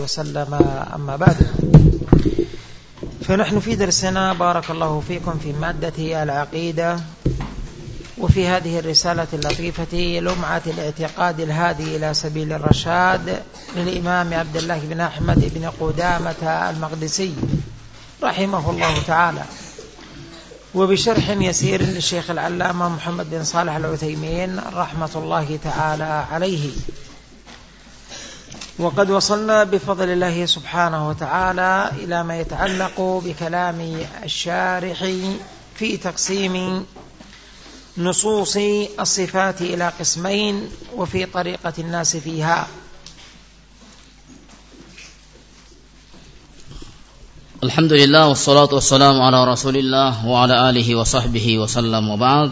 وسلم. أما بعد فنحن في درسنا بارك الله فيكم في مادة العقيدة وفي هذه الرسالة اللطيفة لمعة الاعتقاد الهادي إلى سبيل الرشاد للإمام عبد الله بن أحمد بن قدامة المقدسي رحمه الله تعالى. وبشرح يسير للشيخ العلامة محمد بن صالح العثيمين رحمة الله تعالى عليه. وقد وصلنا بفضل الله سبحانه وتعالى إلى ما يتعلق بكلام الشارح في تقسيم نصوص الصفات إلى قسمين وفي طريقة الناس فيها. الحمد لله والصلاة والسلام على رسول الله وعلى آله وصحبه وسلم وبعد.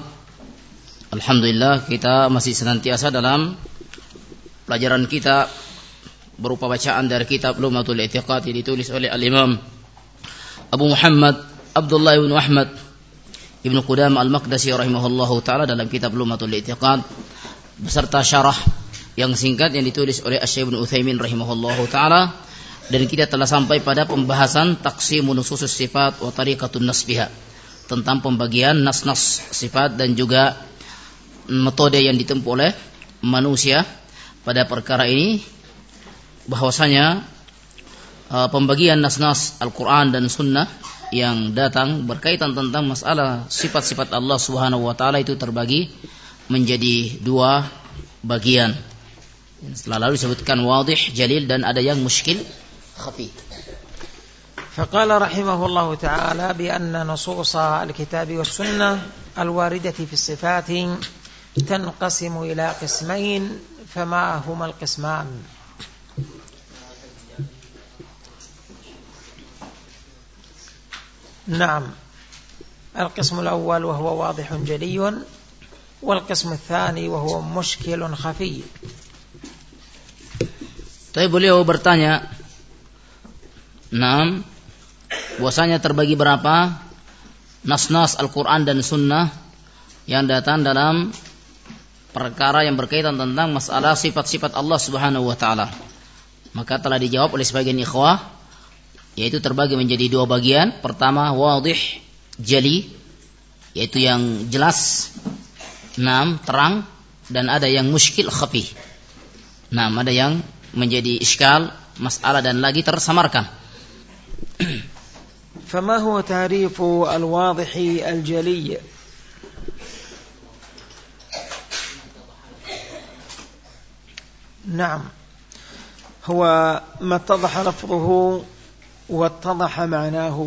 الحمد لله kita masih senantiasa dalam pelajaran kita berupa bacaan dari kitab Lumatul I'tiqad yang ditulis oleh Al-Imam Abu Muhammad Abdullah bin Ahmad Ibnu Qudam Al-Maqdisi rahimahullahu taala dalam kitab Lumatul I'tiqad beserta syarah yang singkat yang ditulis oleh Asy-Syaikh Ibnu Utsaimin rahimahullahu taala dan kita telah sampai pada pembahasan taksimun nususus sifat wa tariqatun nasbiha tentang pembagian nas-nas sifat dan juga metode yang ditempuh oleh manusia pada perkara ini bahwasanya uh, pembagian nas-nas Al-Qur'an dan sunnah yang datang berkaitan tentang masalah sifat-sifat Allah Subhanahu wa taala itu terbagi menjadi dua bagian. Setelah lalu disebutkan wadih, jalil dan ada yang muskil خفي فقال رحمه الله تعالى بأن نصوص الكتاب والسنة الواردة في الصفات تنقسم إلى قسمين فما هما القسمان نعم القسم الأول وهو واضح جلي والقسم الثاني وهو مشكل خفي طيب beliau bertanya Enam, bahwasanya terbagi berapa nas-nas Al-Quran dan Sunnah yang datang dalam perkara yang berkaitan tentang masalah sifat-sifat Allah Subhanahu wa taala. Maka telah dijawab oleh sebagian ikhwah yaitu terbagi menjadi dua bagian. Pertama wadih jali yaitu yang jelas enam terang dan ada yang muskil khafi. Enam ada yang menjadi iskal masalah dan lagi tersamarkan. فما هو تعريف الواضح الجلي نعم هو ما اتضح لفظه واتضح معناه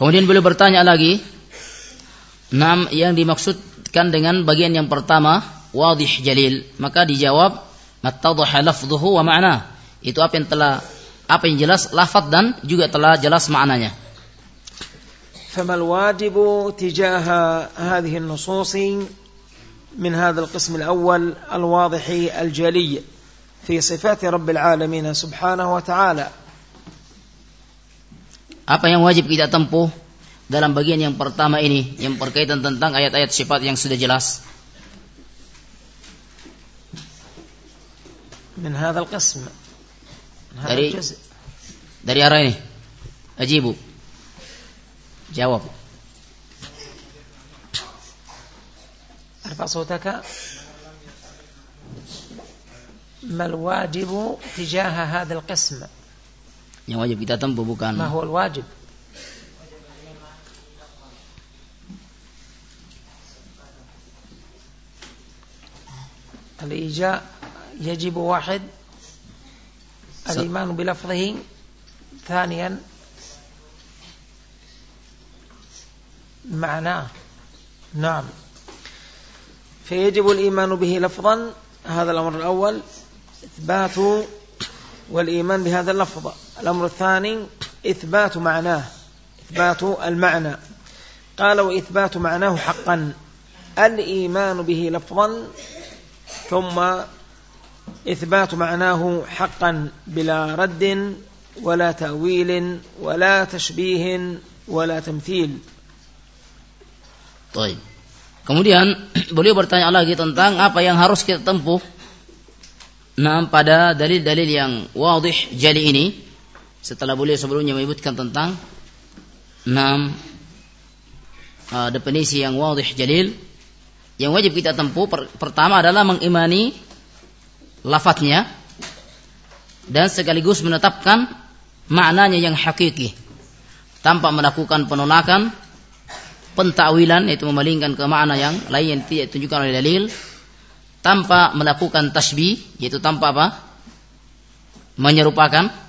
Kemudian beliau bertanya lagi, enam yang dimaksudkan dengan bagian yang pertama, wadih jalil. Maka dijawab, mattadhaha lafdhuhu wa ma'na. Itu apa yang telah apa yang jelas lafaz dan juga telah jelas maknanya. فما الواجب تجاه هذه النصوص من هذا القسم الأول الواضح الجلي في صفات رب العالمين سبحانه وتعالى Apa yang wajib kita tempuh dalam bagian yang pertama ini yang berkaitan tentang ayat-ayat sifat yang sudah jelas. من هذا القسم dari dari arah ini. Ajibu. Jawab. ارفع صوتك ما الواجب تجاه هذا القسم yang wajib kita tempuh bukan. ما هو الواجب الإيجاء يجب واحد الإيمان بلفظه ثانيا معناه نعم فيجب الإيمان به لفظا هذا الأمر الأول إثبات والإيمان بهذا اللفظ الأمر الثاني إثبات معناه إثبات المعنى قال وإثبات معناه حقا الإيمان به لفظا ثم إثبات معناه حقا بلا رد ولا تأويل ولا تشبيه ولا تمثيل طيب Kemudian beliau bertanya lagi tentang apa yang harus kita tempuh Nah, pada dalil-dalil yang wadih jali ini setelah beliau sebelumnya menyebutkan tentang enam uh, definisi yang wadih jalil yang wajib kita tempuh. Per, pertama adalah mengimani lafadznya dan sekaligus menetapkan maknanya yang hakiki. Tanpa melakukan penolakan pentakwilan yaitu memalingkan ke makna yang lain yang tidak ditunjukkan oleh dalil. Tanpa melakukan tasbih yaitu tanpa apa? Menyerupakan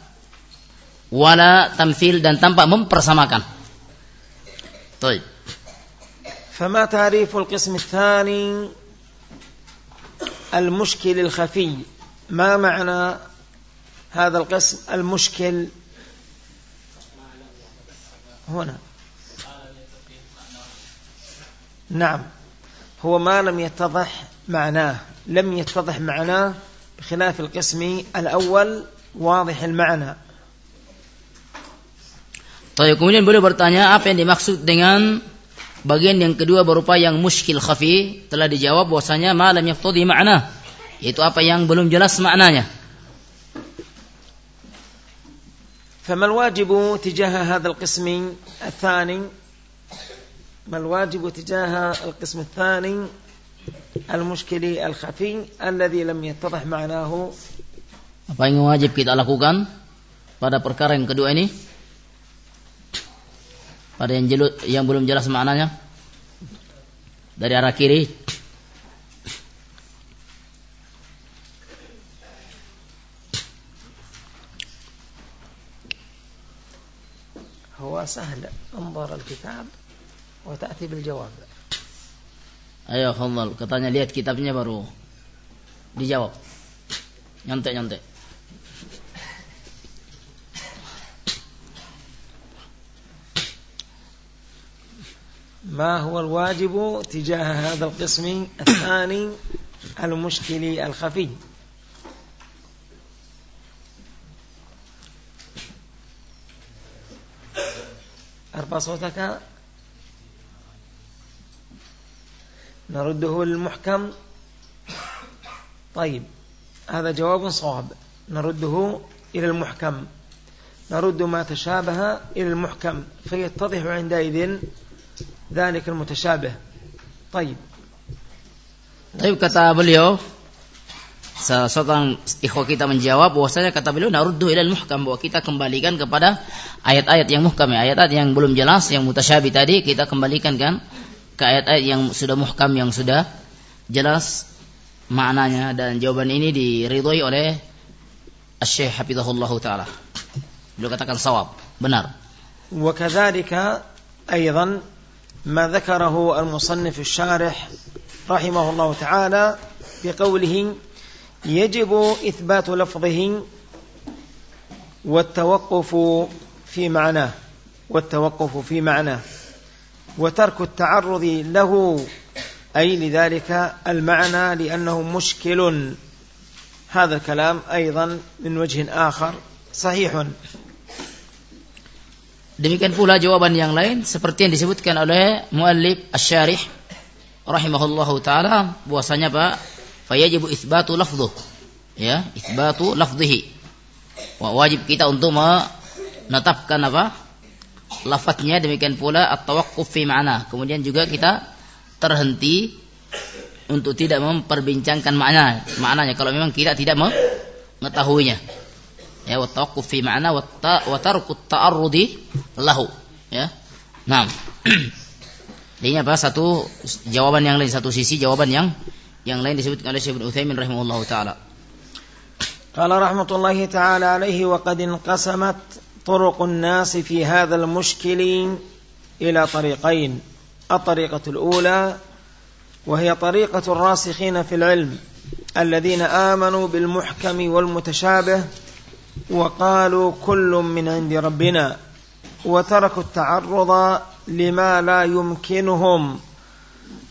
wala tamthil dan tanpa mempersamakan. طيب فما تعريف القسم الثاني المشكل الخفي ما معنى هذا القسم المشكل هنا نعم هو ما لم يتضح معناه لم يتضح معناه بخلاف القسم الأول واضح المعنى طيب kemudian boleh bertanya apa yang dimaksud dengan bagian yang kedua berupa yang muskil khafi telah dijawab bahwasanya malam yaftadi makna yaitu apa yang belum jelas maknanya فما الواجب تجاه هذا القسم الثاني ما الواجب تجاه القسم الثاني المشكل الخفي الذي لم يتضح معناه apa yang wajib kita lakukan pada perkara yang kedua ini pada yang jelu, yang belum jelas maknanya dari arah kiri هو سهل انظر الكتاب وتأتي بالجواب Ayo Fadal, katanya lihat kitabnya baru dijawab. Nyontek-nyontek. ما هو الواجب تجاه هذا القسم الثاني المشكل الخفي؟ أرفع صوتك. نرده للمحكم طيب هذا جواب صواب. نرده إلى المحكم. نرد ما تشابه إلى المحكم فيتضح عندئذ ذلك المتشابه طيب طيب kata beliau seorang ikhwah kita menjawab bahwasanya kata beliau naruddu ilal muhkam bahwa kita kembalikan kepada ayat-ayat yang muhkam ya ayat-ayat yang belum jelas yang mutasyabih tadi kita kembalikan kan ke ayat-ayat yang sudah muhkam yang sudah jelas maknanya dan jawaban ini diridhoi oleh Syekh Hafizahullah taala. Beliau katakan sawab, benar. وكذلك أيضا ما ذكره المصنف الشارح رحمه الله تعالى بقوله يجب إثبات لفظه والتوقف في معناه والتوقف في معناه وترك التعرض له أي لذلك المعنى لأنه مشكل. هذا الكلام أيضا من وجه آخر صحيح. Demikian pula jawaban yang lain seperti yang disebutkan oleh muallif asy-syarih rahimahullahu taala bahwasanya Pak fayajibu itsbatu lafdhuh ya itsbatu lafdhihi wajib kita untuk menetapkan apa lafadznya demikian pula at-tawaqquf fi ma'na. Kemudian juga kita terhenti untuk tidak memperbincangkan makna maknanya kalau memang kita tidak mengetahuinya. Ya fi ma'na wa tarku ta'arrudi lahu. Ya. Naam. Ini apa satu jawaban yang lain satu sisi jawaban yang yang lain disebutkan oleh Syekh Utsaimin rahimahullahu taala. Qala rahmatullahi taala alaihi wa qad inqasamat طرق الناس في هذا المشكل إلى طريقين الطريقة الأولى وهي طريقة الراسخين في العلم الذين آمنوا بالمحكم والمتشابه وقالوا كل من عند ربنا وتركوا التعرض لما لا يمكنهم.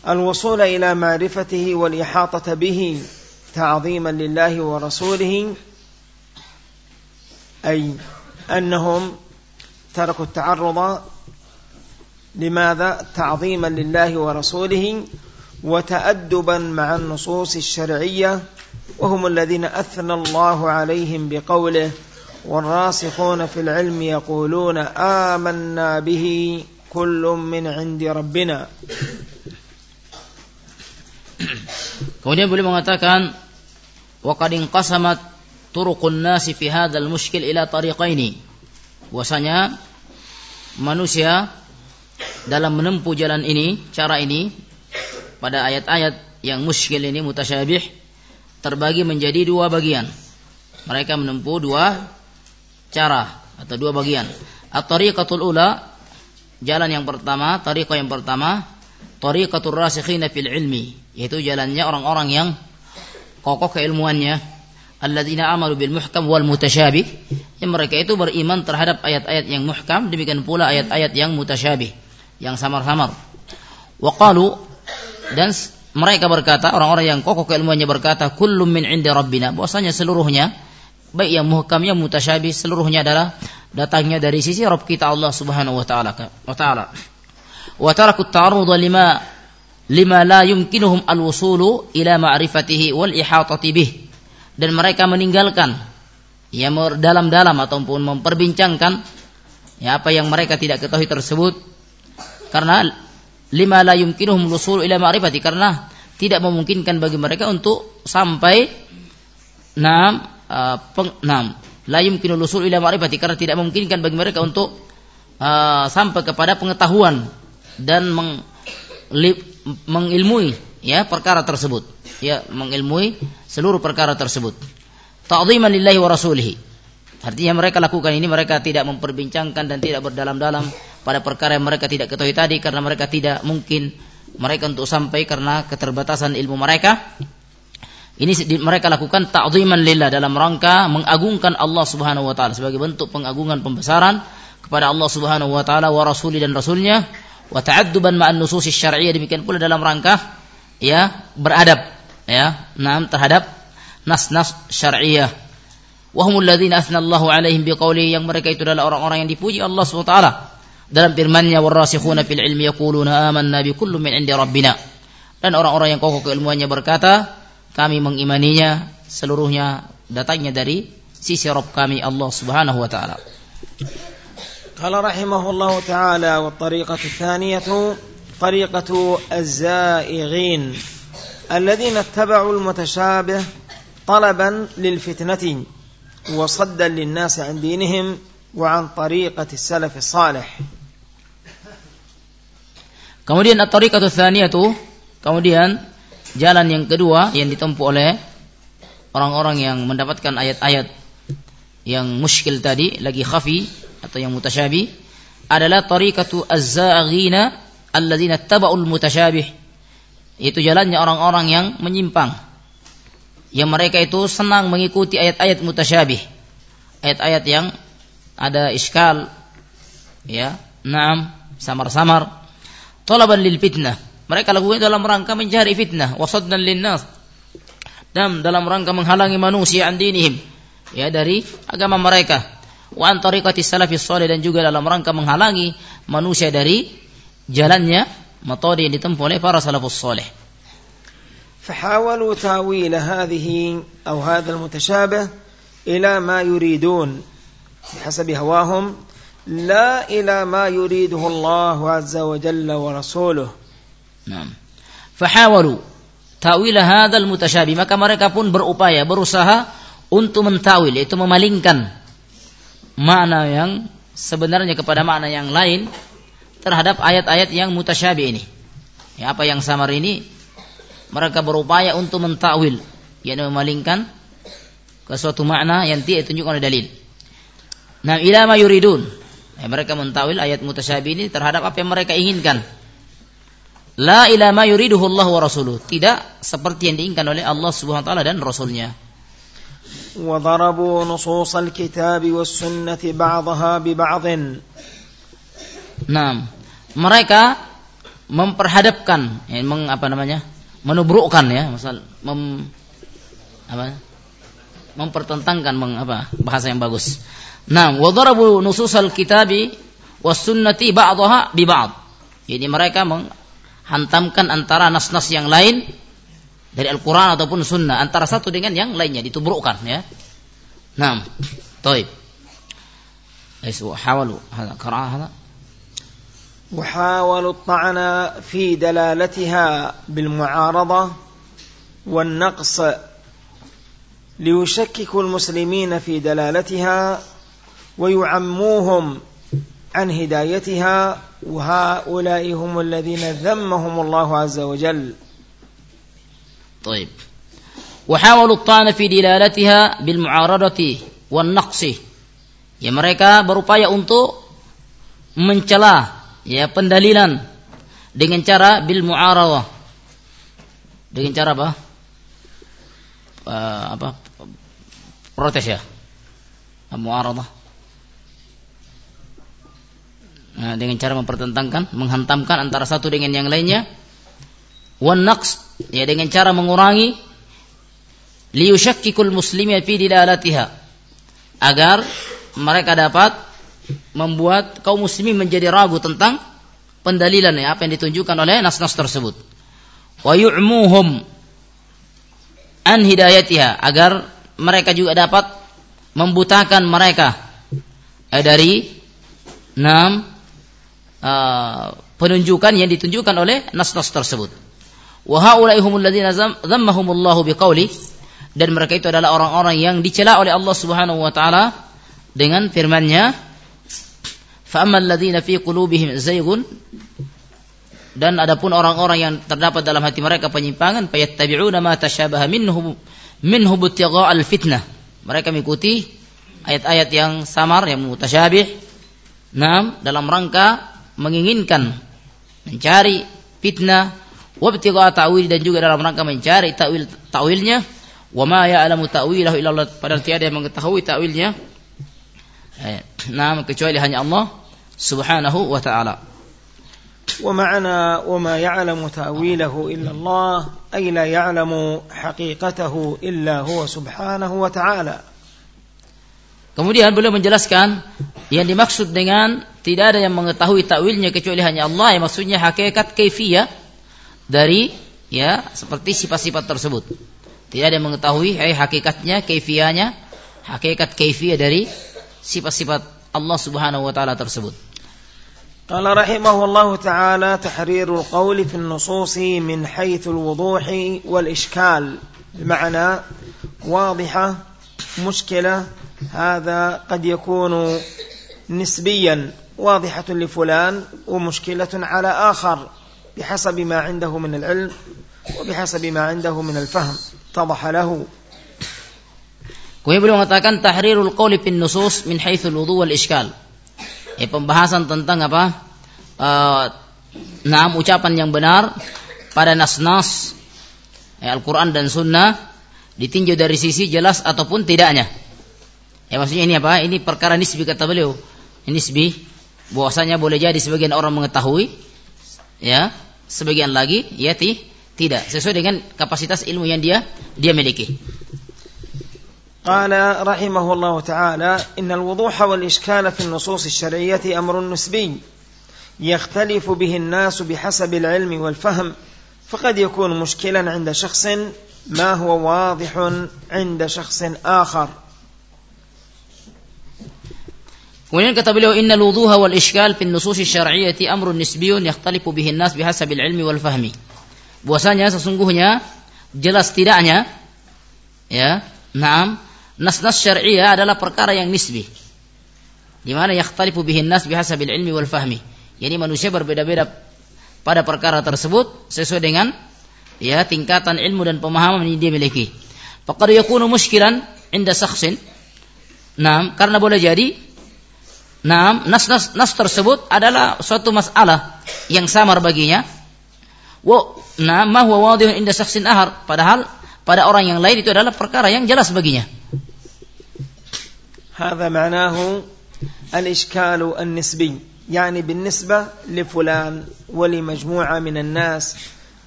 الوصول إلى معرفته والإحاطة به تعظيما لله ورسوله أي أنهم تركوا التعرض لماذا؟ تعظيما لله ورسوله وتأدبا مع النصوص الشرعية وهم الذين أثنى الله عليهم بقوله والراسخون في العلم يقولون آمنا به كل من عند ربنا Kemudian boleh mengatakan waqad inqasamat turuqun nasi fi hadzal mushkil ila tariqaini. Bahwasanya manusia dalam menempuh jalan ini, cara ini pada ayat-ayat yang muskil ini mutasyabih terbagi menjadi dua bagian. Mereka menempuh dua cara atau dua bagian. At-tariqatul ula jalan yang pertama, tariqah yang pertama, tariqatul rasikhina fil ilmi, yaitu jalannya orang-orang yang kokoh keilmuannya, alladzina amalu bil muhkam wal mutasyabih, yang mereka itu beriman terhadap ayat-ayat yang muhkam, demikian pula ayat-ayat yang mutasyabih, yang samar-samar. Wa qalu dan mereka berkata, orang-orang yang kokoh keilmuannya berkata, kullum min indi rabbina. Bahwasanya seluruhnya, baik yang muhkam yang mutasyabih, seluruhnya adalah datangnya dari sisi Rabb kita Allah Subhanahu wa taala. Wa taala. Wa taraku ta'arrud lima lima la yumkinuhum al-wusulu ila ma'rifatihi wal ihatati bih. Dan mereka meninggalkan ya dalam-dalam ataupun memperbincangkan ya apa yang mereka tidak ketahui tersebut karena lima la yumkinuhum lusul ila ma'rifati karena tidak memungkinkan bagi mereka untuk sampai enam uh, peng, enam. La yumkinu lusul ila ma'rifati karena tidak memungkinkan bagi mereka untuk uh, sampai kepada pengetahuan dan meng, mengilmui ya perkara tersebut. Ya mengilmui seluruh perkara tersebut. Ta'dhiman lillahi wa rasulihi. Artinya mereka lakukan ini mereka tidak memperbincangkan dan tidak berdalam-dalam pada perkara yang mereka tidak ketahui tadi karena mereka tidak mungkin mereka untuk sampai karena keterbatasan ilmu mereka. Ini mereka lakukan ta'ziman lillah dalam rangka mengagungkan Allah Subhanahu wa taala sebagai bentuk pengagungan pembesaran kepada Allah Subhanahu wa taala wa rasuli dan rasulnya wa ta'adduban ma'an nusus syar'iyyah demikian pula dalam rangka ya beradab ya nam terhadap nas-nas syar'iyyah wa humul ladzina athna Allahu alaihim biqaulihi yang mereka itu adalah orang-orang yang dipuji Allah Subhanahu wa taala dalam firman-Nya warasikhuna fil ilmi yaquluna amanna bi kullu min indi rabbina. Dan orang-orang yang kokoh keilmuannya berkata, kami mengimaninya seluruhnya datangnya dari sisi Rabb kami Allah Subhanahu wa taala. قال رحمه الله تعالى والطريقة الثانية طريقة الزائغين الذين اتبعوا المتشابه طلبا للفتنة وصدا للناس عن دينهم وعن طريقة السلف الصالح Kemudian at-tariqatu tsaniyatu, kemudian jalan yang kedua yang ditempuh oleh orang-orang yang mendapatkan ayat-ayat yang muskil tadi lagi khafi atau yang mutasyabi adalah tariqatu az-zaghina alladzina taba'ul mutasyabih. Itu jalannya orang-orang yang menyimpang. Yang mereka itu senang mengikuti ayat-ayat mutasyabih. Ayat-ayat yang ada iskal ya, naam, samar-samar talaban lil fitnah. Mereka lakukan dalam rangka mencari fitnah, wasaddan linnas. Dan dalam rangka menghalangi manusia an dinihim, ya dari agama mereka. Wa an tariqati salafis salih dan juga dalam rangka menghalangi manusia dari jalannya metode yang ditempuh oleh para salafus salih. فحاولوا تاويل هذه أو هذا المتشابه إلى ما يريدون بحسب هواهم لا إلى ما يريده الله عز وجل ورسوله نعم فحاولوا ta'wil hadzal mutasyabi maka mereka pun berupaya berusaha untuk mentawil yaitu memalingkan makna yang sebenarnya kepada makna yang lain terhadap ayat-ayat yang mutasyabi ini ya, apa yang samar ini mereka berupaya untuk mentawil yakni memalingkan ke suatu makna yang tidak ditunjukkan oleh dalil nah ila ma yuridun Ya, mereka mentawil ayat mutasyabih ini terhadap apa yang mereka inginkan. La ila ma yuriduhu Allah wa rasuluh. Tidak seperti yang diinginkan oleh Allah Subhanahu wa taala dan rasulnya. وضربوا نصوص الكتاب والسنة بعضها ببعض Nah, mereka memperhadapkan ya, meng, apa namanya? menubrukkan ya, misal mem, apa? mempertentangkan meng, apa? bahasa yang bagus Nah, wa darabu nususal kitabi was sunnati ba'daha bi ba'd. Jadi mereka menghantamkan antara nas-nas yang lain dari Al-Quran ataupun Sunnah antara satu dengan yang lainnya ditubrukkan ya. Nah, toib. حاولوا هذا قراءة هذا وحاولوا الطعن في دلالتها بالمعارضة والنقص ليشككوا المسلمين في دلالتها ويعموهم عن هدايتها وهؤلاء هم الذين ذمهم الله عز وجل طيب وحاولوا الطعن في دلالتها بالمعارضة والنقص ya mereka berupaya untuk mencela ya pendalilan dengan cara bil muaradah dengan cara apa uh, apa protes ya muaradah nah, dengan cara mempertentangkan menghantamkan antara satu dengan yang lainnya. Wan naqs ya dengan cara mengurangi. Liyushakkikul muslimina fi agar mereka dapat membuat kaum muslimin menjadi ragu tentang pendalilan ya, apa yang ditunjukkan oleh nas-nas tersebut. Wa yu'muhum an hidayatiha agar mereka juga dapat membutakan mereka eh, dari enam Eh, penunjukan yang ditunjukkan oleh nas-nas tersebut. Wa haula'i humul ladzina dzammahumullahu biqauli dan mereka itu adalah orang-orang yang dicela oleh Allah Subhanahu wa taala dengan firman-Nya. Fa ammal ladzina fi qulubihim zaygun. Dan adapun orang-orang yang terdapat dalam hati mereka penyimpangan fayattabi'una ma tashabaha minhu minhu al fitnah. Mereka mengikuti ayat-ayat yang samar yang mutasyabih. Nah, dalam rangka menginginkan mencari fitnah wa ta'wil dan juga dalam rangka mencari ta'wil ta'wilnya wa ma ya'lamu ta'wilahu illa Allah padahal tiada yang mengetahui ta'wilnya نعم kecuali hanya Allah subhanahu wa ta'ala ومعنى وما يعلم تأويله إلا الله أي لا يعلم حقيقته إلا هو سبحانه وتعالى Kemudian beliau menjelaskan yang dimaksud dengan tidak ada yang mengetahui takwilnya kecuali hanya Allah yang maksudnya hakikat kaifiyah dari ya seperti sifat-sifat tersebut. Tidak ada yang mengetahui eh, hakikatnya, kaifiyahnya, hakikat kaifiyah dari sifat-sifat Allah Subhanahu wa taala tersebut. قال رحمه الله تعالى تحرير القول في النصوص من حيث الوضوح والإشكال بمعنى واضحة مشكلة هذا قد يكون نسبيا واضحة لفلان ومشكلة على آخر بحسب ما عنده من العلم وبحسب ما عنده من الفهم اتضح له Kemudian beliau mengatakan tahrirul qawli fin nusus min haitsul wudu wal iskal. Ya, pembahasan tentang apa? Uh, enam ucapan yang benar pada nas-nas ya, Al-Quran dan Sunnah ditinjau dari sisi jelas ataupun tidaknya. Ya maksudnya ini apa? Ini perkara nisbi kata beliau. Ini nisbi bahwasanya boleh jadi sebagian orang mengetahui ya, sebagian lagi ya tidak sesuai dengan kapasitas ilmu yang dia dia miliki. قال رحمه الله تعالى إن الوضوح والإشكال في النصوص الشرعية أمر نسبي يختلف به الناس بحسب العلم والفهم فقد يكون مشكلا عند شخص ما هو واضح عند شخص آخر Kemudian kata beliau innal wudhuha wal iskal fi nusus syar'iyyati amrun nisbiyun yakhtalifu bihi an-nas bihasabil ilmi wal fahmi. Bahwasanya sesungguhnya jelas tidaknya ya, naam nas-nas syariah adalah perkara yang nisbi. Di mana yakhtalifu bihin nas bihasabil ilmi wal fahmi. Jadi manusia berbeda-beda pada perkara tersebut sesuai dengan ya tingkatan ilmu dan pemahaman yang dia miliki. Faqad yakunu muskilan inda syakhsin. Naam, karena boleh jadi Naam, nas-nas nas tersebut adalah suatu masalah yang samar baginya. Wa naam ma huwa wadihun inda syakhsin ahar. Padahal pada orang yang lain itu adalah perkara yang jelas baginya. هذا معناه الإشكال النسبي يعني بالنسبة لفلان ولمجموعة من الناس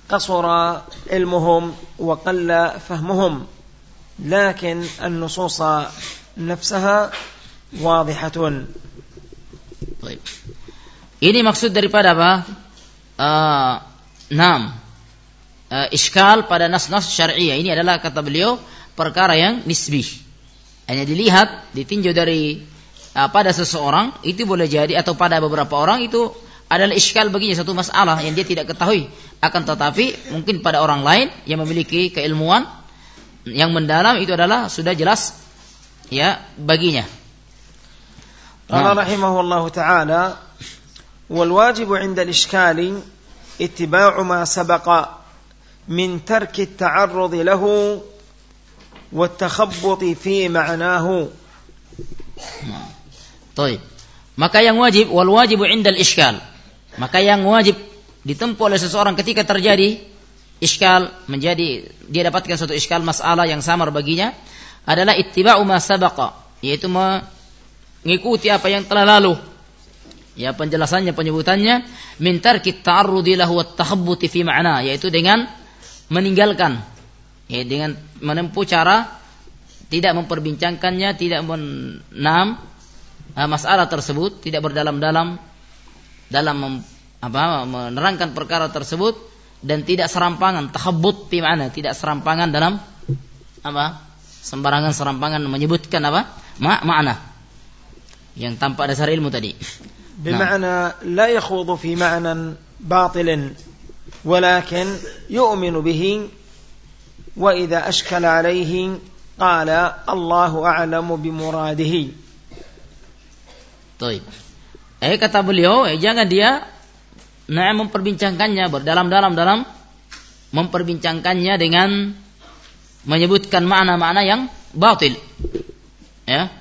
قصر علمهم وقل فهمهم لكن النصوص نفسها واضحة طيب Ini maksud daripada apa? Uh, enam. uh, iskal pada nas-nas syariah. Ini adalah kata beliau perkara yang nisbi. Hanya dilihat, ditinjau dari uh, pada seseorang itu boleh jadi atau pada beberapa orang itu adalah iskal baginya satu masalah yang dia tidak ketahui. Akan tetapi mungkin pada orang lain yang memiliki keilmuan yang mendalam itu adalah sudah jelas ya baginya. قال رحمه الله تعالى والواجب عند الإشكال اتباع ما سبق من ترك التعرض له والتخبط في معناه طيب maka yang wajib wal wajibu indal iskal maka yang wajib ditempuh oleh seseorang ketika terjadi iskal menjadi dia dapatkan suatu iskal masalah yang samar baginya adalah ittiba'u ma sabaqa yaitu mengikuti apa yang telah lalu. Ya penjelasannya penyebutannya mintar kita lahu wat fi ma'na yaitu dengan meninggalkan ya dengan menempuh cara tidak memperbincangkannya tidak menam uh, masalah tersebut tidak berdalam-dalam dalam mem, apa menerangkan perkara tersebut dan tidak serampangan tahabbut fi ma'na tidak serampangan dalam apa sembarangan serampangan menyebutkan apa ma makna yang tanpa dasar ilmu tadi. بمعنى لا يخوض في معنى باطل ولكن يؤمن به وإذا أشكل عليه قال الله أعلم بمراده طيب Eh kata beliau, eh jangan dia nah memperbincangkannya berdalam-dalam dalam memperbincangkannya dengan menyebutkan makna-makna yang batil. Ya.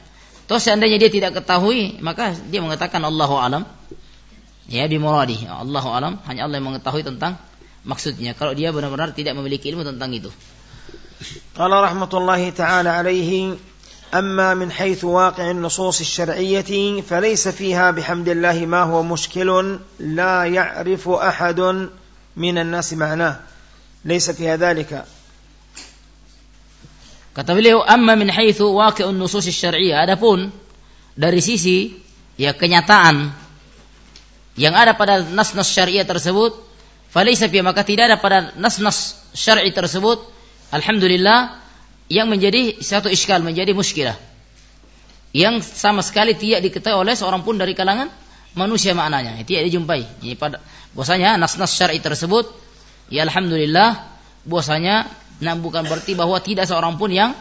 Terus seandainya dia tidak ketahui, maka dia mengatakan Allahu alam. Ya bi muradi. Allahu alam, hanya Allah yang mengetahui tentang maksudnya kalau dia benar-benar tidak memiliki ilmu tentang itu. Qala rahmatullahi taala alaihi أما من حيث واقع النصوص الشرعية فليس فيها بحمد الله ما هو مشكل لا يعرف أحد من الناس معناه ليس فيها ذلك. كتب له أما من حيث واقع النصوص الشرعية هذا pun dari sisi ya kenyataan yang ada pada nas-nas syariah tersebut falaysa fi maka tidak ada pada nas-nas syar'i tersebut. Alhamdulillah yang menjadi satu iskal, menjadi muskilah. Yang sama sekali tidak diketahui oleh seorang pun dari kalangan manusia maknanya. Tidak dijumpai. Jadi pada bahwasanya nas-nas syar'i tersebut ya alhamdulillah bahwasanya Nah, bukan berarti bahwa tidak seorang pun yang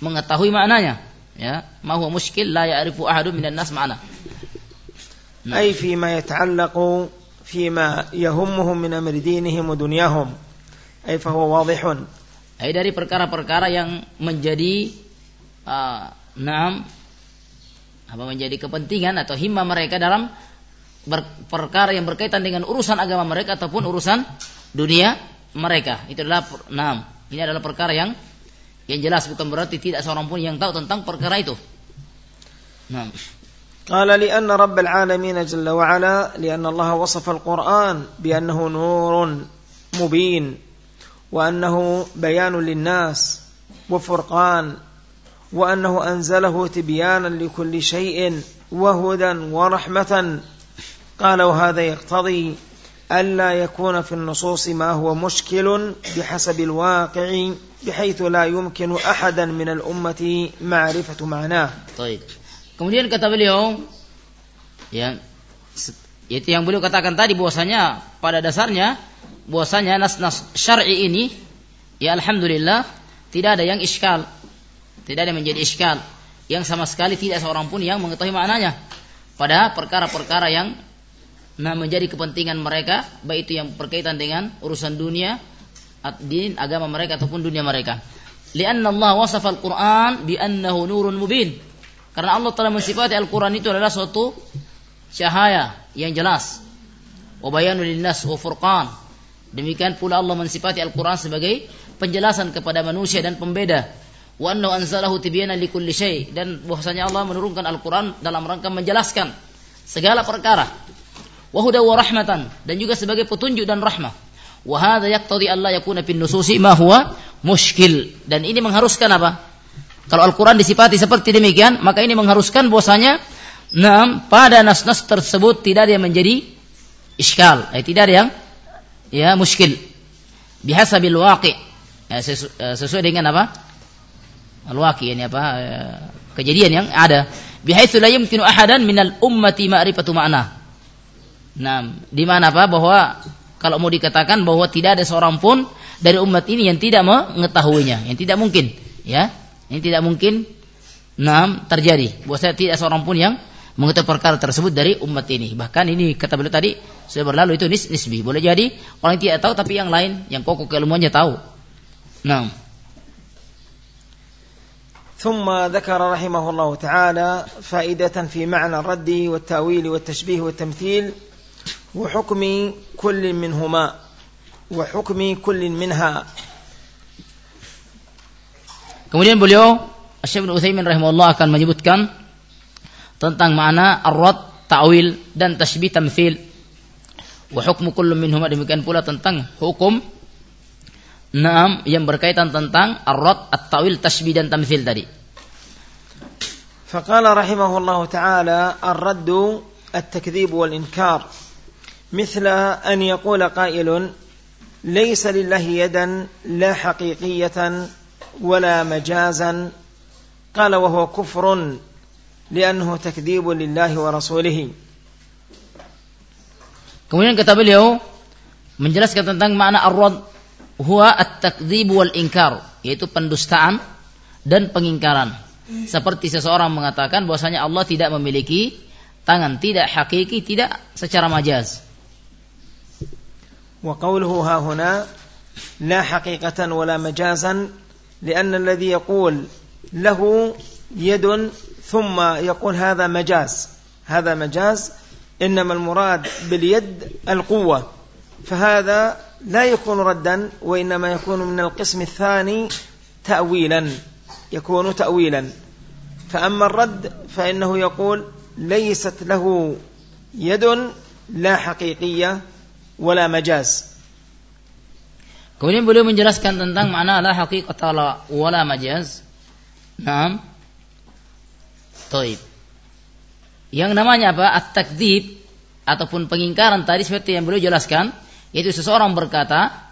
mengetahui maknanya. Ya, ma huwa muskil la ya'rifu ahadun minan nas ma'na. أي فيما يتعلق فيما يهمهم من أمر دينهم ودنياهم أي فهو واضح أي dari perkara-perkara yang menjadi uh, naam apa menjadi kepentingan atau himma mereka dalam perkara yang berkaitan dengan urusan agama mereka ataupun urusan dunia mereka. Itu adalah naam ini adalah perkara yang yang jelas bukan berarti tidak seorang pun yang tahu tentang perkara itu. Nah. قال لأن رب العالمين جل وعلا لأن الله وصف القرآن بأنه نور مبين وأنه بيان للناس وفرقان وأنه أنزله تبيانا لكل شيء وهدى ورحمة. قال وهذا يقتضي ألا يكون في النصوص ما هو مشكل بحسب الواقع بحيث لا يمكن أحدا من الأمة معرفة معناه. طيب. kemudian kata beliau ya itu yang beliau katakan tadi bahwasanya pada dasarnya bahwasanya nas-nas syar'i ini ya alhamdulillah tidak ada yang iskal. Tidak ada yang menjadi iskal. Yang sama sekali tidak seorang pun yang mengetahui maknanya. Pada perkara-perkara yang nah menjadi kepentingan mereka baik itu yang berkaitan dengan urusan dunia din agama mereka ataupun dunia mereka. Lianna Allah wasafa al-Quran bi annahu nurun mubin. Karena Allah telah mensifati Al-Quran itu adalah suatu cahaya yang jelas. Wa bayanul linnas wa furqan demikian pula Allah mensifati Al-Quran sebagai penjelasan kepada manusia dan pembeda. Wa anzalahu likulli syai. Dan bahwasanya Allah menurunkan Al-Quran dalam rangka menjelaskan segala perkara. Wahuda wa rahmatan. Dan juga sebagai petunjuk dan rahmah. Wa hadza yaqtadi alla yakuna fin nususi ma huwa muskil dan ini mengharuskan apa? Kalau Al-Qur'an disifati seperti demikian, maka ini mengharuskan bahwasanya Nah, pada nas-nas tersebut tidak ada yang menjadi iskal, eh, tidak ada yang ya muskil. bihasabil waqi. Ya, sesu, eh, sesuai dengan apa? Al-waqi ini apa? Eh, kejadian yang ada. Bihaitsu la yumkinu ahadan minal ummati ma'rifatu ma'na. Nah di mana apa? Bahwa kalau mau dikatakan bahwa tidak ada seorang pun dari umat ini yang tidak mengetahuinya yang tidak mungkin. Ya ini tidak mungkin. Nah terjadi. Bahwa tidak seorang pun yang mengetahui perkara tersebut dari umat ini. Bahkan ini kata beliau tadi sudah berlalu itu nis nisbi. Boleh jadi orang yang tidak tahu tapi yang lain yang kokoh keilmuannya tahu. Nah. ثم ذكر رحمه الله تعالى فائدة في معنى الرد والتأويل والتشبيه والتمثيل وحكم كل منهما وحكم كل منها Kemudian beliau Syekh Ibnu Utsaimin rahimahullah akan menyebutkan tentang makna ar-rad, ta'wil dan tashbih tamthil. Wa hukmu kullu minhuma demikian pula tentang hukum Naam yang berkaitan tentang ar-rad, at-ta'wil, tashbih dan tamthil tadi. فقال رحمه الله تعالى الرد التكذيب والإنكار مثل أن يقول قائل ليس لله يدا لا حقيقية ولا مجازا قال وهو كفر لأنه تكذيب لله ورسوله Kemudian kata beliau menjelaskan tentang makna ar-rad huwa at-takdzib wal inkar yaitu pendustaan dan pengingkaran. Seperti seseorang mengatakan bahwasanya Allah tidak memiliki tangan, tidak hakiki, tidak secara majaz. وقوله ها هنا لا حقيقة ولا مجازا لأن الذي يقول له يد ثم يقول هذا مجاز هذا مجاز إنما المراد باليد القوة فهذا لا يكون ردا وإنما يكون من القسم الثاني تأويلا يكون تأويلا فأما الرد فإنه يقول ليست له يد لا حقيقية ولا مجاز Kemudian beliau menjelaskan tentang makna la haqiqat wala majaz. Naam. Taib. Yang namanya apa? At-takdzib ataupun pengingkaran tadi seperti yang beliau jelaskan, yaitu seseorang berkata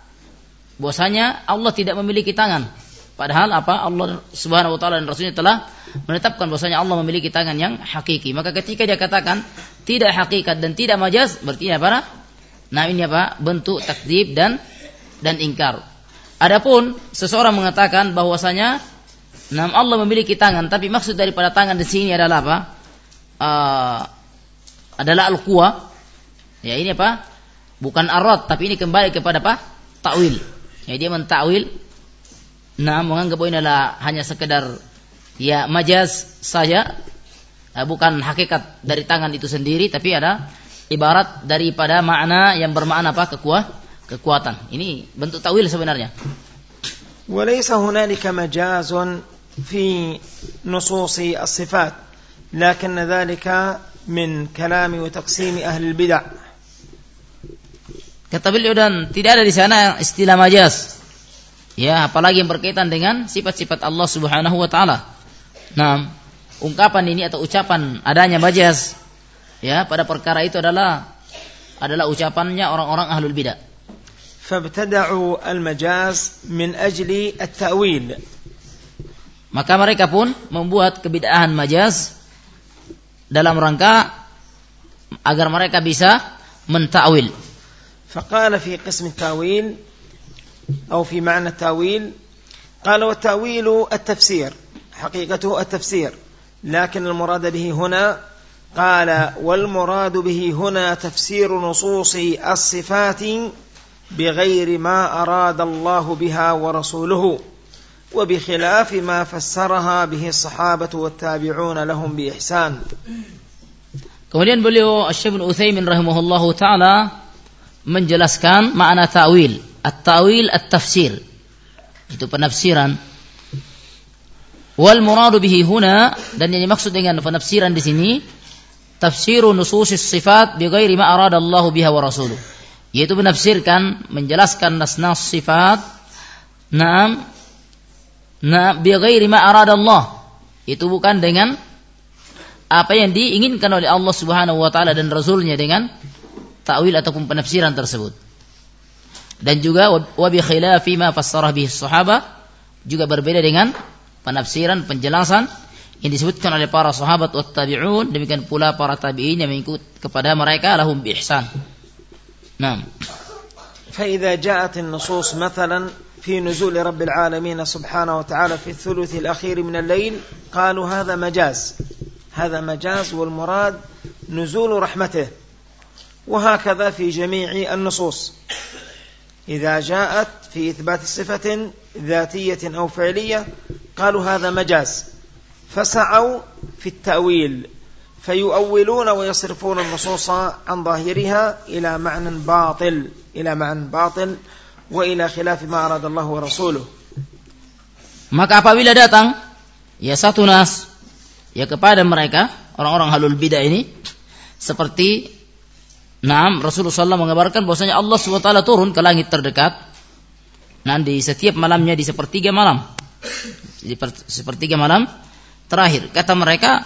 bahwasanya Allah tidak memiliki tangan. Padahal apa? Allah Subhanahu wa taala dan Rasulnya telah menetapkan bahwasanya Allah memiliki tangan yang hakiki. Maka ketika dia katakan tidak hakikat dan tidak majaz, berarti apa? Nah, ini apa? Bentuk takdzib dan dan ingkar. Adapun seseorang mengatakan bahwasanya Nah, Allah memiliki tangan, tapi maksud daripada tangan di sini adalah apa? Uh, adalah al-quwa. Ya, ini apa? Bukan arad, tapi ini kembali kepada apa? Takwil. Ya, dia mentakwil. Nah, menganggap ini adalah hanya sekedar ya majaz saja, uh, bukan hakikat dari tangan itu sendiri, tapi ada ibarat daripada makna yang bermakna apa? Kekuah, kekuatan. Ini bentuk takwil sebenarnya. وليس هنالك مجاز في نصوص الصفات لكن ذلك من كلام وتقسيم أهل البدع Kata beliau dan tidak ada di sana istilah majas. Ya, apalagi yang berkaitan dengan sifat-sifat Allah Subhanahu wa taala. Nah, ungkapan ini atau ucapan adanya majas ya pada perkara itu adalah adalah ucapannya orang-orang ahlul bidah. فابتدعوا المجاز من أجل التأويل Maka mereka pun membuat kebid'ahan majaz dalam rangka agar mereka bisa mentakwil. فقال في قسم التاويل أو في معنى التاويل قال والتاويل التفسير حقيقته التفسير لكن المراد به هنا قال والمراد به هنا تفسير نصوص الصفات بغير ما أراد الله بها ورسوله وبخلاف ما فسرها به الصحابة والتابعون لهم بإحسان Kemudian beliau Syekh bin Utsaimin rahimahullahu taala menjelaskan makna ta'wil. At-ta'wil at-tafsir. Itu penafsiran. Wal muradu bihi huna dan yang dimaksud dengan penafsiran di sini tafsiru nususis sifat bi ghairi ma arada Allah biha wa rasuluh. Yaitu menafsirkan, menjelaskan nas-nas sifat Naam Nah, bi ghairi ma aradallah. Itu bukan dengan apa yang diinginkan oleh Allah Subhanahu wa taala dan rasulnya dengan takwil ataupun penafsiran tersebut. Dan juga wa bi khilafi ma fassarah bihi sahabah juga berbeda dengan penafsiran penjelasan yang disebutkan oleh para sahabat wa tabi'un demikian pula para tabi'in yang mengikut kepada mereka lahum bi ihsan. Naam. فإذا جاءت النصوص مثلا في نزول رب العالمين سبحانه وتعالى في الثلث الأخير من الليل قالوا هذا مجاز. هذا مجاز والمراد نزول رحمته. وهكذا في جميع النصوص. إذا جاءت في إثبات صفة ذاتية أو فعلية قالوا هذا مجاز. فسعوا في التأويل فيؤولون ويصرفون النصوص عن ظاهرها إلى معنى باطل إلى معنى باطل wa ila khilafi ma aradallahu wa rasuluh. Maka apabila datang ya satu nas ya kepada mereka orang-orang halul bidah ini seperti Naam Rasulullah SAW mengabarkan bahwasanya Allah SWT turun ke langit terdekat Nah di setiap malamnya di sepertiga malam. Di sepertiga malam terakhir. Kata mereka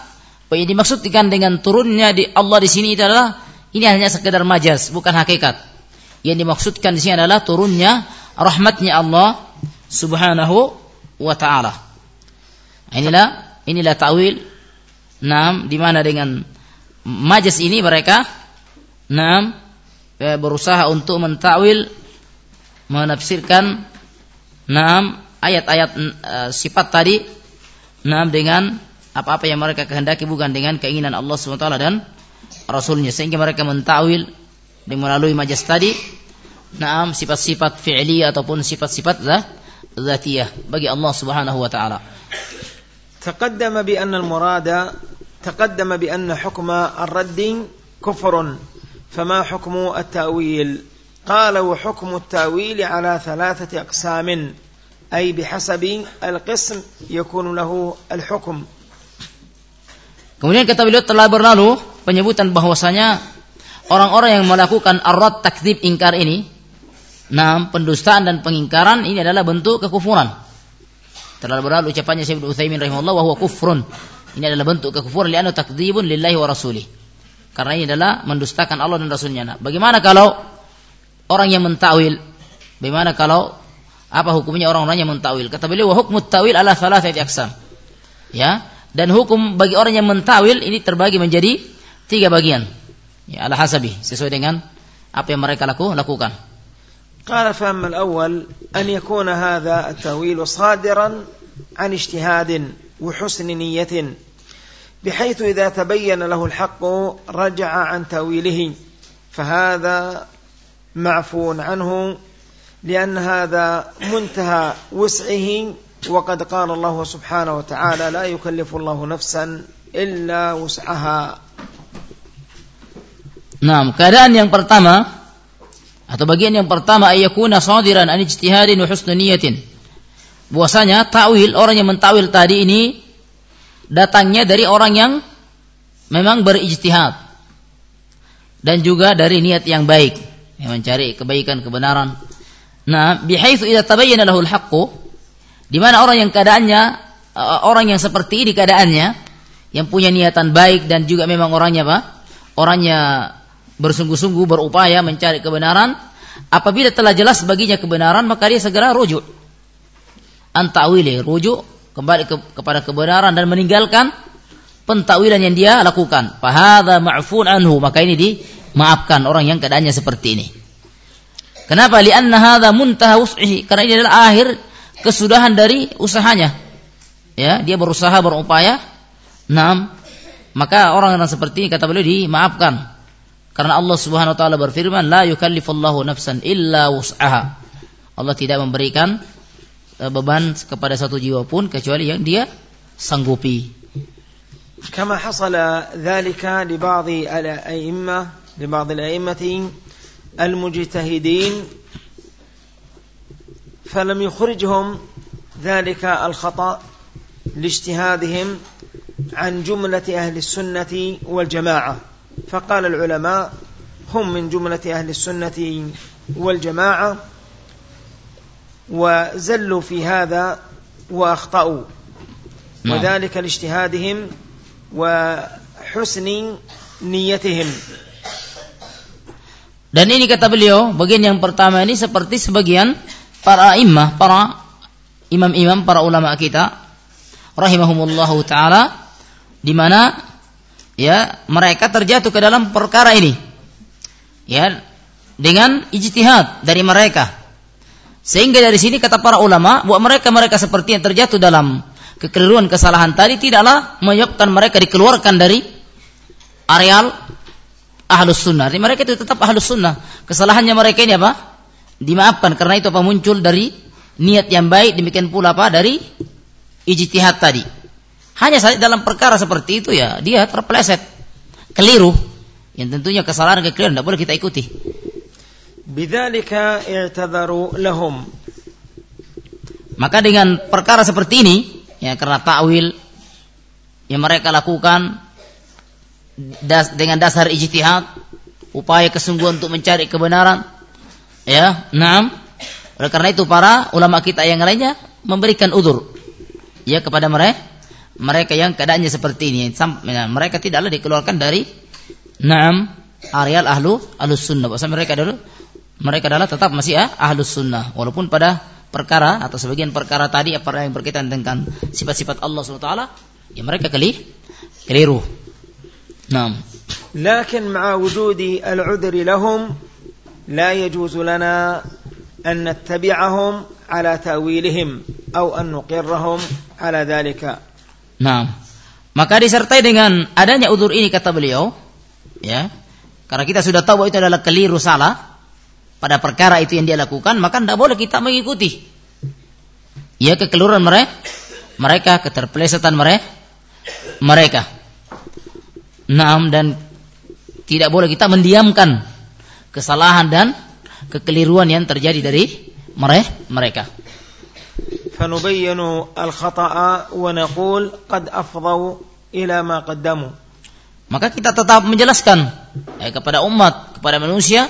Yang dimaksudkan dengan turunnya di Allah di sini adalah Ini hanya sekedar majas bukan hakikat yang dimaksudkan di sini adalah turunnya rahmatnya Allah Subhanahu wa taala. Inilah inilah tawil Naam di mana dengan majas ini mereka Naam berusaha untuk mentawil menafsirkan Naam ayat-ayat uh, sifat tadi Naam dengan apa-apa yang mereka kehendaki bukan dengan keinginan Allah SWT dan Rasulnya. Sehingga mereka mentawil melalui majas tadi Naam sifat-sifat fi'li ataupun sifat-sifat zatiyah bagi Allah Subhanahu wa taala. تقدم بأن المراد تقدم بأن حكم الرد كفر فما حكم التأويل قال وحكم التأويل على ثلاثة أقسام أي بحسب القسم يكون له الحكم Kemudian kata beliau telah berlalu penyebutan bahwasanya orang-orang yang melakukan arad takdzib ingkar ini, nah pendustaan dan pengingkaran ini adalah bentuk kekufuran. Telah berlalu ucapannya Syekh Utsaimin rahimahullah wa huwa kufrun. Ini adalah bentuk kekufuran li'annahu takdzibun lillahi wa rasulih. Karena ini adalah mendustakan Allah dan Rasulnya. Nah, bagaimana kalau orang yang mentawil? Bagaimana kalau apa hukumnya orang-orang yang mentawil? Kata beliau, wa hukmut tawil ala thalathati aqsam. Ya, dan hukum bagi orang yang mentawil ini terbagi menjadi tiga bagian. Ya, ala hasabi, sesuai dengan apa yang mereka laku, lakukan. قال فأما الأول أن يكون هذا التأويل صادرا عن اجتهاد وحسن نية بحيث إذا تبين له الحق رجع عن تأويله فهذا معفو عنه لأن هذا منتهى وسعه وقد قال الله سبحانه وتعالى لا يكلف الله نفسا إلا وسعها Nah, keadaan yang pertama atau bagian yang pertama ayakuna sadiran an ijtihadin wa husnul niyatin. Bahwasanya takwil orang yang mentawil tadi ini datangnya dari orang yang memang berijtihad dan juga dari niat yang baik yang mencari kebaikan kebenaran. Nah, bihaitsu idza tabayyana lahul haqqu di mana orang yang keadaannya uh, orang yang seperti ini keadaannya yang punya niatan baik dan juga memang orangnya apa? Orangnya bersungguh-sungguh berupaya mencari kebenaran, apabila telah jelas baginya kebenaran maka dia segera rujuk. Antawili rujuk kembali ke, kepada kebenaran dan meninggalkan pentakwilan yang dia lakukan. Fahadha ma'fun anhu. Maka ini dimaafkan orang yang keadaannya seperti ini. Kenapa? Lianna hadha muntaha wus'ihi. Karena ini adalah akhir kesudahan dari usahanya. Ya, dia berusaha berupaya. Naam. Maka orang yang seperti ini kata beliau dimaafkan. Karena Allah Subhanahu wa taala berfirman, "La yukallifullahu nafsan illa wus'aha." Allah tidak memberikan beban kepada satu jiwa pun kecuali yang dia sanggupi. كما حصل ذلك لبعض الأئمة لبعض الأئمة المجتهدين فلم يخرجهم ذلك الخطأ لاجتهادهم عن جملة أهل السنة والجماعة فقال العلماء هم من جملة أهل السنة والجماعة وزلوا في هذا وأخطأوا نعم. وذلك لاجتهادهم وحسن نيتهم Dan ini kata beliau, bagian yang pertama ini seperti sebagian para imam, para imam-imam, para ulama kita rahimahumullahu taala di mana ya mereka terjatuh ke dalam perkara ini. Ya, dengan ijtihad dari mereka. Sehingga dari sini kata para ulama bahwa mereka-mereka seperti yang terjatuh dalam kekeliruan kesalahan tadi tidaklah menyebabkan mereka dikeluarkan dari areal ahlus sunnah. Jadi mereka itu tetap ahlus sunnah. Kesalahannya mereka ini apa? Dimaafkan karena itu apa muncul dari niat yang baik demikian pula apa dari ijtihad tadi. Hanya saja dalam perkara seperti itu ya dia terpeleset, keliru. Yang tentunya kesalahan kekeliruan tidak boleh kita ikuti. Bidzalika i'tadharu lahum. Maka dengan perkara seperti ini ya karena takwil yang mereka lakukan das, dengan dasar ijtihad, upaya kesungguhan untuk mencari kebenaran. Ya, enam. Oleh karena itu para ulama kita yang lainnya memberikan udur ya kepada mereka mereka yang keadaannya seperti ini. Ya, mereka tidaklah dikeluarkan dari enam areal ahlu ahlus sunnah. Bahasa mereka dulu mereka adalah tetap masih ya, ahlus sunnah walaupun pada perkara atau sebagian perkara tadi apa yang berkaitan dengan sifat-sifat Allah SWT ya mereka keliru نعم لكن مع وجود العذر لهم لا يجوز لنا أن نتبعهم على تأويلهم أو أن نقرهم على ذلك Nah, maka disertai dengan adanya udur ini kata beliau, ya. Karena kita sudah tahu bahwa itu adalah keliru salah pada perkara itu yang dia lakukan, maka tidak boleh kita mengikuti. Ya kekeliruan mereka, mereka keterpelesetan mereka, mereka. Nah, dan tidak boleh kita mendiamkan kesalahan dan kekeliruan yang terjadi dari mereka. فنبين الخطأ ونقول قد أفضوا إلى ما قدموا. Maka kita tetap menjelaskan eh, kepada umat, kepada manusia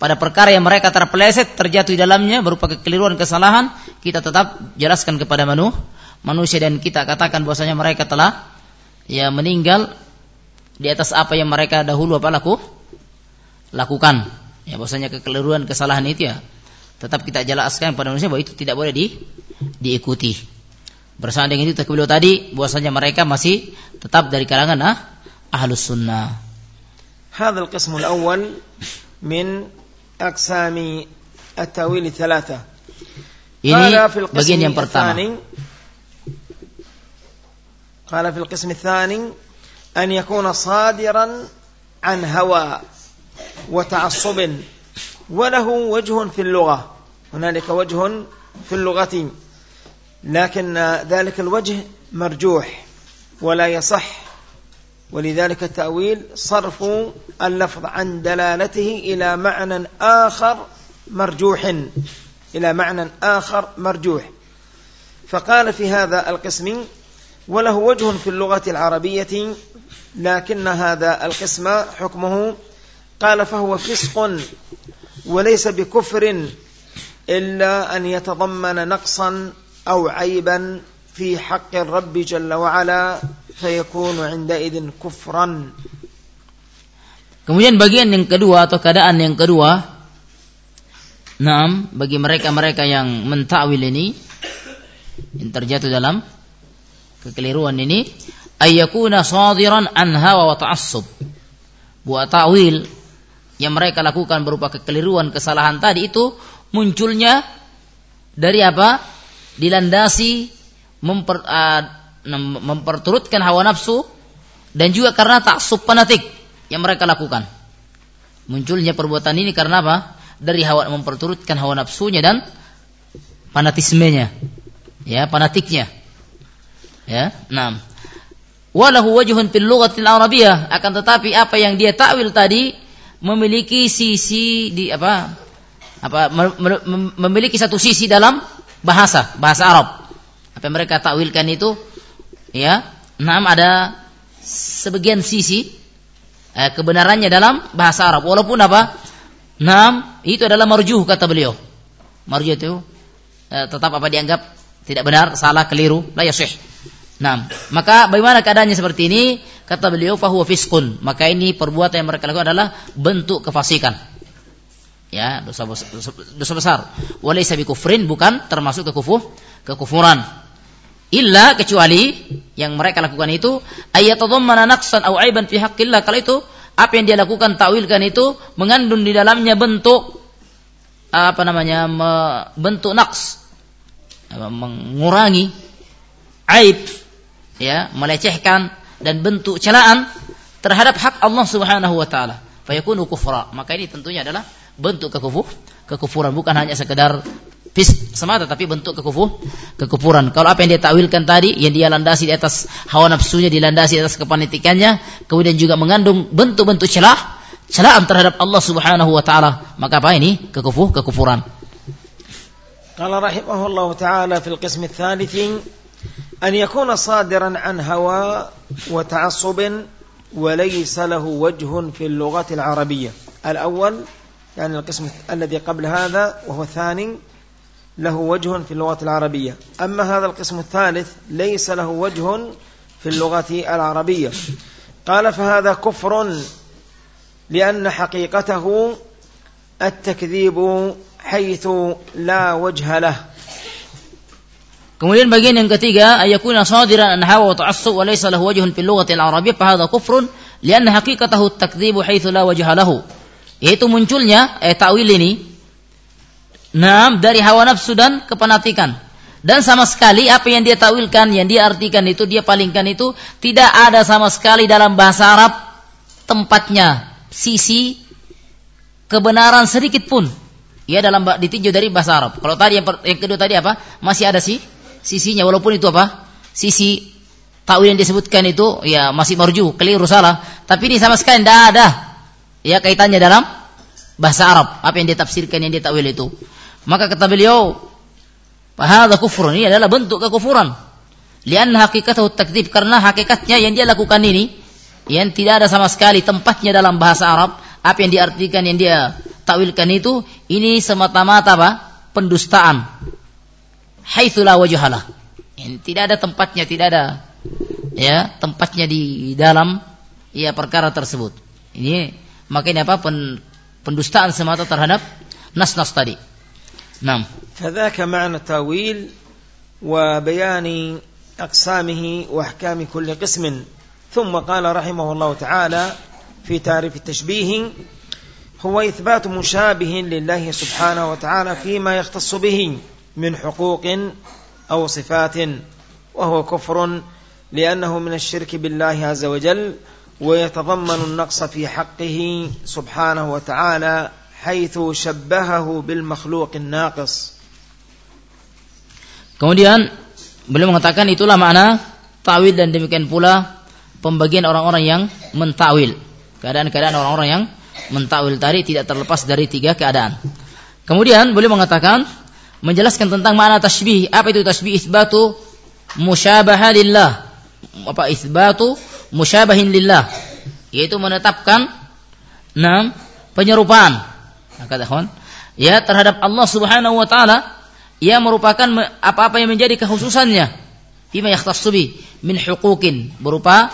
pada perkara yang mereka terpeleset terjatuh di dalamnya berupa kekeliruan kesalahan kita tetap jelaskan kepada manu, manusia dan kita katakan bahwasanya mereka telah ya meninggal di atas apa yang mereka dahulu apa laku lakukan. Ya bahwasanya kekeliruan kesalahan itu ya tetap kita jelaskan pada manusia bahwa itu tidak boleh di, diikuti. Bersama dengan itu beliau tadi bahwasanya mereka masih tetap dari kalangan ah, ahlus sunnah. هذا القسم الأول من أقسام التأويل الثلاثة. Ini bagian yang pertama. قال في القسم الثاني أن يكون صادرا عن هوى وتعصب وله وجه في اللغة. هنالك وجه في اللغة. لكن ذلك الوجه مرجوح ولا يصح. ولذلك التأويل صرف اللفظ عن دلالته إلى معنى آخر مرجوح. إلى معنى آخر مرجوح. فقال في هذا القسم وله وجه في اللغة العربية لكن هذا القسم حكمه. قال فهو فسق. وليس بكفر إلا أن يتضمن نقصا أو عيبا في حق الرب جل وعلا فيكون عندئذ كفرا Kemudian bagian yang kedua atau keadaan yang kedua Naam, bagi mereka-mereka yang mentakwil ini yang terjatuh dalam kekeliruan ini ayyakuna sadiran an hawa wa ta'assub. Buat ta'wil yang mereka lakukan berupa kekeliruan, kesalahan tadi itu munculnya dari apa? Dilandasi memper, uh, memperturutkan hawa nafsu dan juga karena taksub fanatik yang mereka lakukan. Munculnya perbuatan ini karena apa? Dari hawa memperturutkan hawa nafsunya dan fanatismenya. Ya, fanatiknya. Ya, nah walahu wajhun fil lughatil arabiyyah akan tetapi apa yang dia takwil tadi memiliki sisi di apa apa memiliki satu sisi dalam bahasa bahasa Arab. Apa yang mereka takwilkan itu ya enam ada sebagian sisi eh, kebenarannya dalam bahasa Arab. Walaupun apa enam itu adalah marjuh kata beliau. Marjuh itu eh, tetap apa dianggap tidak benar salah keliru la yasih Nah, maka bagaimana keadaannya seperti ini? Kata beliau, fahuwa fiskun. Maka ini perbuatan yang mereka lakukan adalah bentuk kefasikan. Ya, dosa, dosa, dosa besar. Walaysa bikufrin bukan termasuk kekufuh, kekufuran. Illa kecuali yang mereka lakukan itu ayatadhammana naqsan aw aiban fi haqqillah. Kalau itu apa yang dia lakukan takwilkan itu mengandung di dalamnya bentuk apa namanya bentuk naqs mengurangi aib ya melecehkan dan bentuk celaan terhadap hak Allah Subhanahu wa taala fayakunu kufra maka ini tentunya adalah bentuk kekufur, kekufuran bukan hanya sekedar fis semata tapi bentuk kekufur, kekufuran. Kalau apa yang dia takwilkan tadi yang dia landasi di atas hawa nafsunya, dilandasi di atas kepanitikannya, kemudian juga mengandung bentuk-bentuk celah, celaan terhadap Allah Subhanahu wa taala, maka apa ini? Kekufur, kekufuran. قال رحمه الله تعالى في القسم الثالث أن يكون صادرا عن هوى وتعصب وليس له وجه في اللغة العربية. الأول يعني القسم الذي قبل هذا وهو الثاني له وجه في اللغة العربية. أما هذا القسم الثالث ليس له وجه في اللغة العربية. قال فهذا كفر لأن حقيقته التكذيب حيث لا وجه له. Kemudian bagian yang ketiga ayakuna sadiran an hawa wa ta'assub wa laysa lahu wajhun fil lughati al-arabiyyah fa hadha kufrun lianna haqiqatahu at-takdzibu haythu la wajha lahu. Yaitu munculnya eh takwil ini Nah, dari hawa nafsu dan kepenatikan. Dan sama sekali apa yang dia takwilkan, yang dia artikan itu, dia palingkan itu tidak ada sama sekali dalam bahasa Arab tempatnya sisi kebenaran sedikit pun. Ya dalam ditinjau dari bahasa Arab. Kalau tadi yang, yang kedua tadi apa? Masih ada sih sisinya walaupun itu apa? Sisi takwil yang disebutkan itu ya masih marju, keliru salah. Tapi ini sama sekali tidak ada ya kaitannya dalam bahasa Arab. Apa yang ditafsirkan yang ditakwil itu. Maka kata beliau hadza kufrun. Ini adalah bentuk kekufuran. Lian hakikatahu takdzib karena hakikatnya yang dia lakukan ini yang tidak ada sama sekali tempatnya dalam bahasa Arab apa yang diartikan yang dia takwilkan itu ini semata-mata apa? Pendustaan حيث لا وجه له. يعني tidak ada tempatnya tidak ada ya tempatnya di dalam ya perkara tersebut. Ini makanya apa pen, pendustaan semata terhadap nas-nas tadi. نعم فذاك معنى التاويل وبيان اقسامه واحكام كل قسم ثم قال رحمه الله تعالى في تعريف التشبيه هو اثبات مشابه لله سبحانه وتعالى فيما يختص به من حقوق أو صفات وهو كفر لأنه من الشرك بالله عز وجل ويتضمن النقص في حقه سبحانه وتعالى حيث شبهه بالمخلوق الناقص Kemudian beliau mengatakan itulah makna tawil dan demikian pula pembagian orang-orang yang mentawil. Keadaan-keadaan orang-orang yang mentawil tadi tidak terlepas dari tiga keadaan. Kemudian beliau mengatakan menjelaskan tentang makna tasbih. Apa itu tasbih? Isbatu musyabahah lillah. Apa isbatu musyabahin lillah yaitu menetapkan enam penyerupaan kata ya terhadap Allah Subhanahu wa taala yang merupakan apa-apa yang menjadi kekhususannya fima yakhtassu min huquqin berupa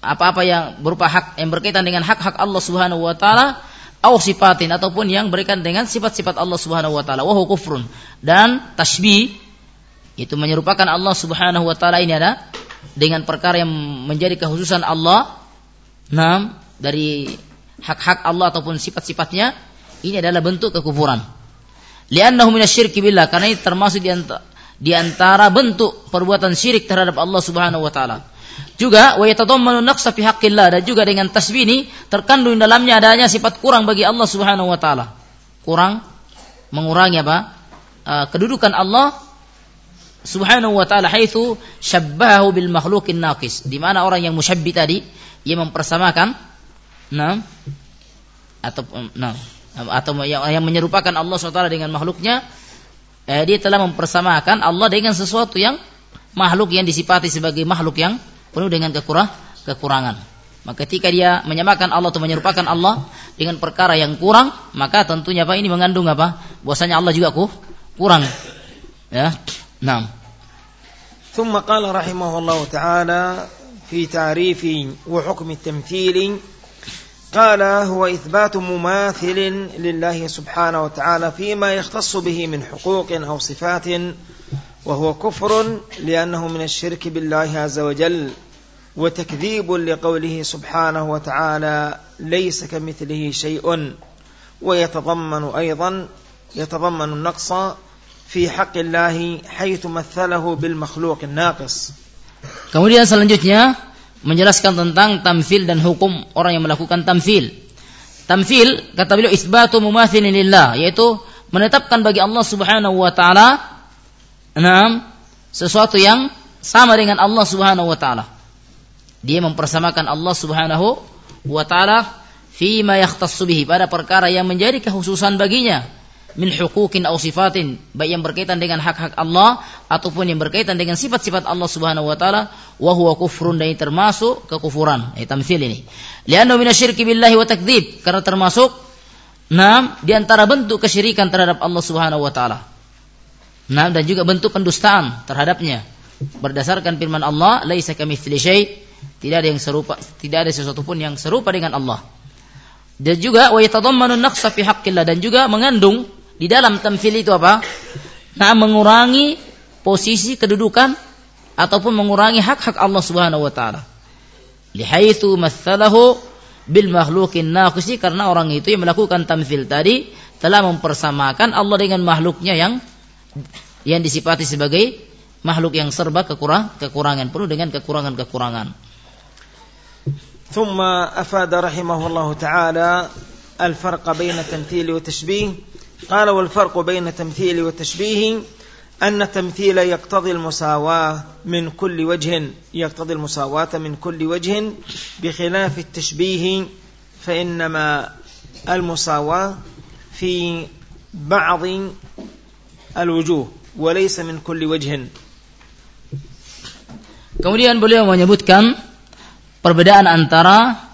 apa-apa yang berupa hak yang berkaitan dengan hak-hak Allah Subhanahu wa taala au sifatin ataupun yang berkaitan dengan sifat-sifat Allah Subhanahu wa taala. Wa kufrun. Dan tasbih itu menyerupakan Allah Subhanahu wa taala ini ada dengan perkara yang menjadi kekhususan Allah. Nah dari hak-hak Allah ataupun sifat-sifatnya ini adalah bentuk kekufuran. Li'annahu minasyirki billah karena ini termasuk di antara, bentuk perbuatan syirik terhadap Allah Subhanahu wa taala juga wa yatadammanu naqsa fi dan juga dengan tasbih ini terkandung dalamnya adanya sifat kurang bagi Allah Subhanahu wa taala. Kurang mengurangi apa? Uh, kedudukan Allah subhanahu wa ta'ala haitsu syabbahu bil makhluqin naqis. Di mana orang yang musyabbih tadi ia mempersamakan nah atau nah atau yang, yang menyerupakan Allah SWT dengan makhluknya eh, dia telah mempersamakan Allah dengan sesuatu yang makhluk yang disifati sebagai makhluk yang penuh dengan kekurang, kekurangan maka ketika dia menyamakan Allah atau menyerupakan Allah dengan perkara yang kurang maka tentunya apa ini mengandung apa bahwasanya Allah juga kurang ya نعم ثم قال رحمه الله تعالى في تعريف وحكم التمثيل قال هو إثبات مماثل لله سبحانه وتعالى فيما يختص به من حقوق أو صفات وهو كفر لأنه من الشرك بالله عز وجل وتكذيب لقوله سبحانه وتعالى ليس كمثله شيء ويتضمن أيضا يتضمن النقص في حق الله حيث مثله بالمخلوق الناقص Kemudian selanjutnya menjelaskan tentang tamfil dan hukum orang yang melakukan tamfil. Tamfil kata beliau isbatu mumathilin lillah yaitu menetapkan bagi Allah Subhanahu wa taala enam. Sesuatu yang sama dengan Allah Subhanahu wa taala. Dia mempersamakan Allah Subhanahu wa taala fi ma yahtassu bihi pada perkara yang menjadi kekhususan baginya. Min hukukin aw sifatin baik yang berkaitan dengan hak-hak Allah ataupun yang berkaitan dengan sifat-sifat Allah Subhanahu wa taala wa huwa kufrun dan termasuk kekufuran. Eh tamtsil ini. Lianna minasyirki billahi wa takdzib karena termasuk enam di antara bentuk kesyirikan terhadap Allah Subhanahu wa taala enam dan juga bentuk pendustaan terhadapnya. Berdasarkan firman Allah laisa kamitsli syai. Tidak ada yang serupa tidak ada sesuatu pun yang serupa dengan Allah. Dan juga wa yatadammanu naqsa fi haqqillah. Dan juga mengandung di dalam tamfil itu apa? Nah, mengurangi posisi kedudukan ataupun mengurangi hak-hak Allah Subhanahu wa taala. Lihaitsu matsalahu bil makhluqin naqisi karena orang itu yang melakukan tamfil tadi telah mempersamakan Allah dengan makhluknya yang yang disifati sebagai makhluk yang serba kekurang, kekurangan penuh dengan kekurangan-kekurangan. ثم أفاد رحمه الله تعالى الفرق بين التمثيل والتشبيه قال والفرق بين التمثيل والتشبيه أن التمثيل يقتضي المساواة من كل وجه يقتضي المساواة من كل وجه بخلاف التشبيه فإنما المساواة في بعض الوجوه وليس من كل وجه Kemudian beliau menyebutkan perbedaan antara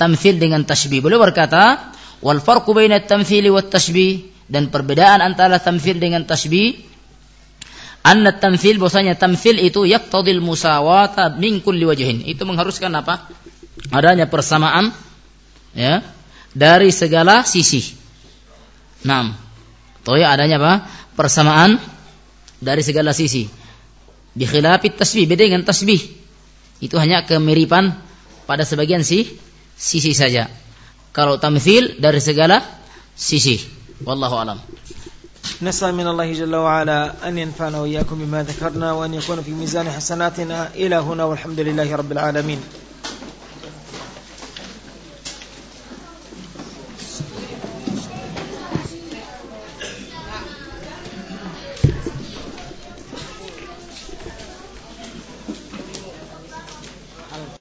tamthil dengan tashbih. Beliau berkata, "Wal farqu baina at-tamthili wat tashbih dan perbedaan antara tamfil dengan tasbih anna tamfil bahwasanya tamfil itu yaqtadil musawata min kulli wajhin itu mengharuskan apa adanya persamaan ya dari segala sisi enam ya adanya apa persamaan dari segala sisi bi khilafit tasbih beda dengan tasbih itu hanya kemiripan pada sebagian si sisi saja kalau tamfil dari segala sisi والله أعلم نسأل من الله جل وعلا أن ينفعنا وإياكم بما ذكرنا وأن يكون في ميزان حسناتنا إلى هنا والحمد لله رب العالمين